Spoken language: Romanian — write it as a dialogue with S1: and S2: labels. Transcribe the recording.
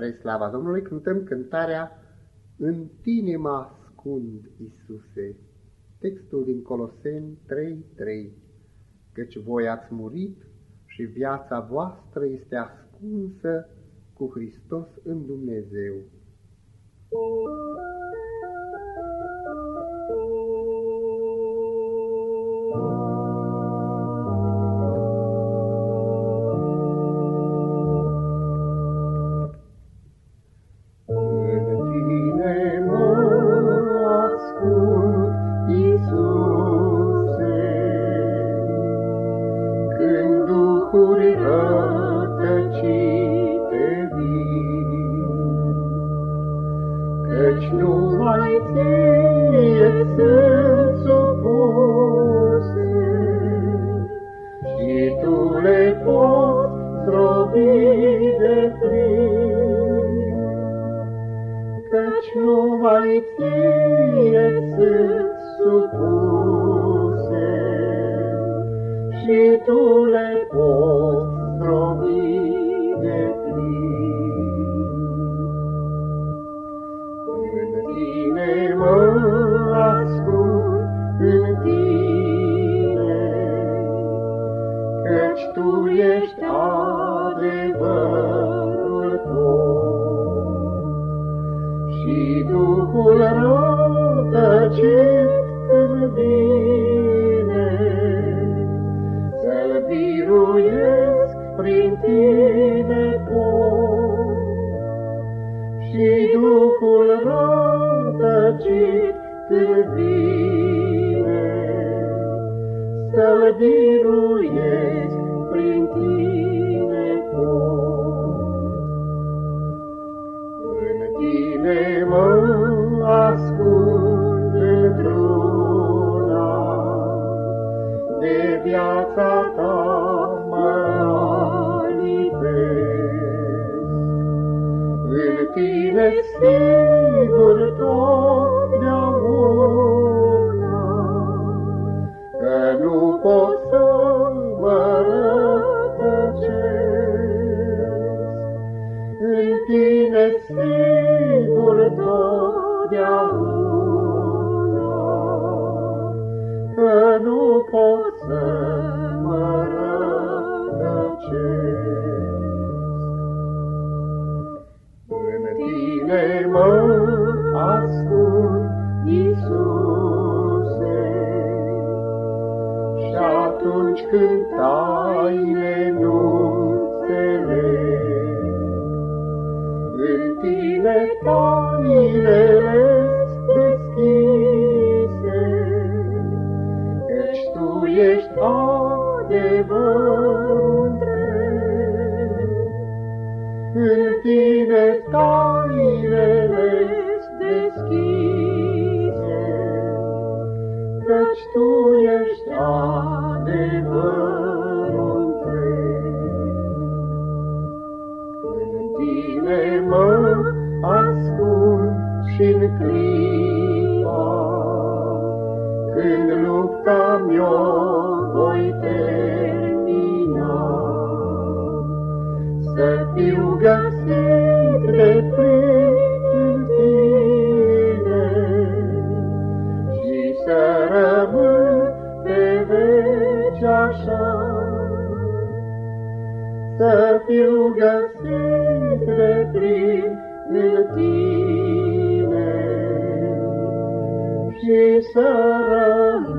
S1: Spre slava Domnului cântăm cântarea În tine mă ascund, Iisuse. Textul din Coloseni 3.3 Căci voi ați murit și viața voastră este ascunsă cu Hristos în Dumnezeu.
S2: Duhuri rătăcite vin. Căci numai ție sunt supuse și tu le poți zdrobi de plin. Căci numai ție sunt supuse și tu le poți zdrobi de plin. În tine mă ascult, în tine, căci tu ești adevărul tot. Și Duhul rătăcit Duhul rătăcit când vine, să-l biruiesc prin tine pot. În tine mă ascund într-una, de viața ta tine sigur totdeauna, că nu pot taine nu înțeleg, în tine tainele deschise, căci tu ești adevărul întreg. În tine tainele deschise, căci tu ești adevărul tine mă ascund și-n clipa, când lupta mi-o voi termina, să fiu găsit de plin în tine și să rămân pe veci așa. Să fiu găsit de plin în tine. Și să rămân